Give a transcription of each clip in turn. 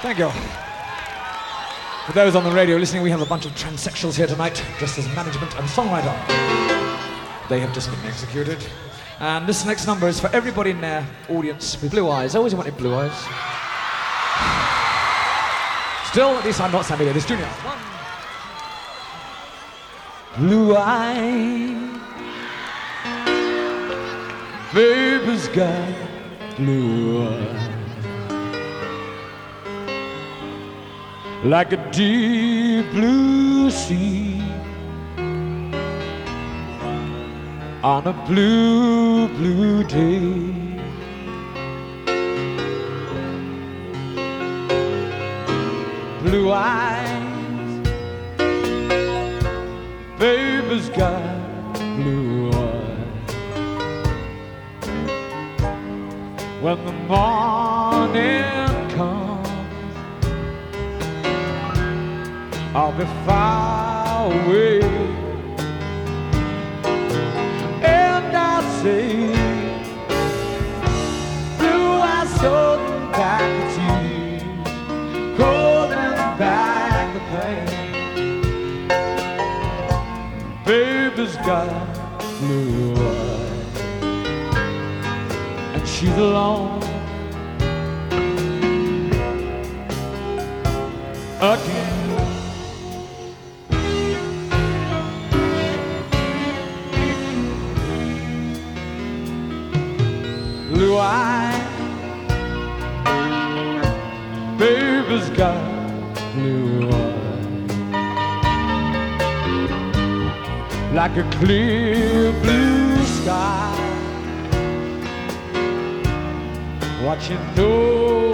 Thank you. For those on the radio listening, we have a bunch of transsexuals here tonight, dressed as management and songwriter. They have just been executed. And this next number is for everybody in their audience with blue eyes. I always wanted blue eyes. Still, at least I'm not Sammy Davis Jr. Blue eyes, baby's got blue eyes. Like a deep blue sea on a blue, blue day. Blue eyes, baby's got blue eyes. When the morning be far away. And I'll say, Blue eyes holding back the tears, holding back the pain. Baby's got blue eyes, and she's alone. Again. Baby's got blue eyes. Like a clear blue sky. Watching over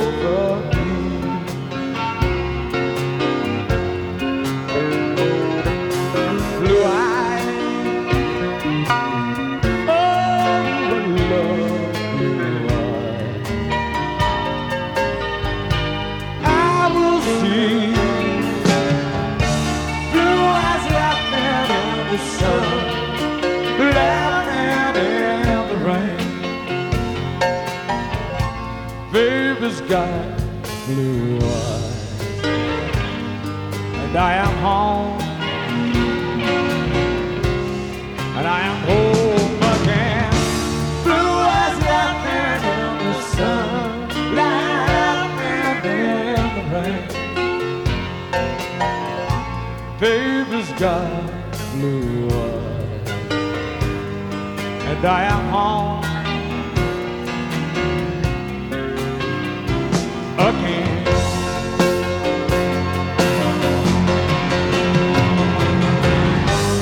the sun, laughing in the rain. Baby's got blue eyes, and I am home, and I am home again. Blue eyes laughing in the sun, laughing in the rain. Baby's got blue eyes, and I am home again.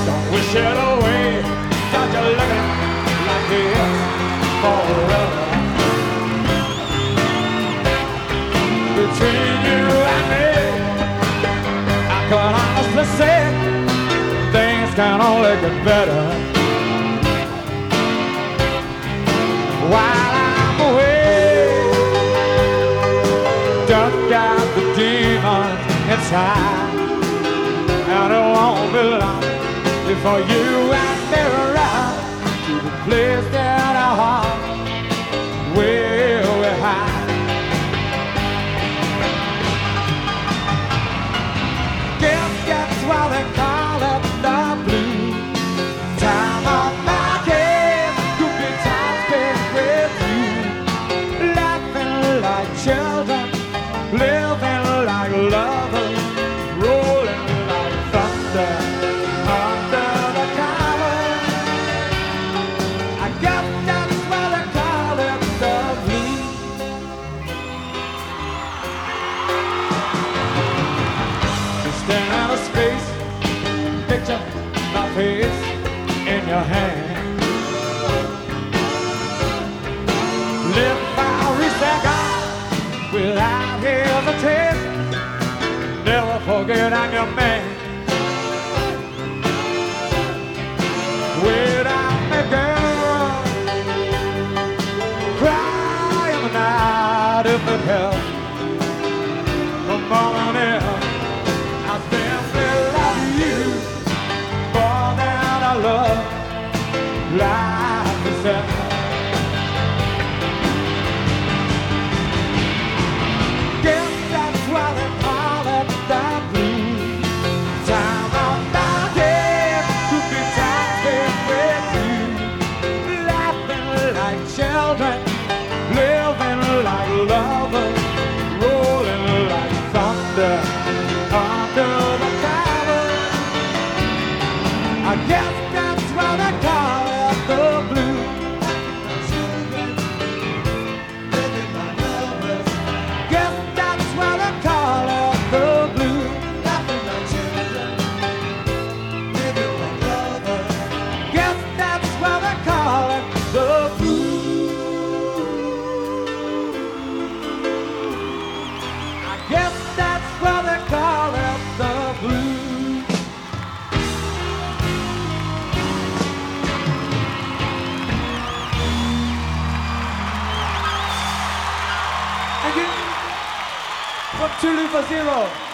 Don't wish it away. Don't you look at it like this forever. Between you and me, I could honestly say things can only get better. While I'm away, duck out the demons inside. And it won't be long before you and me around to the place that our heart face in your hand. Live every second without hesitation. Never forget I'm your man. Without me, girl, cry in the night if it helps. Come on in. From Two for Zero.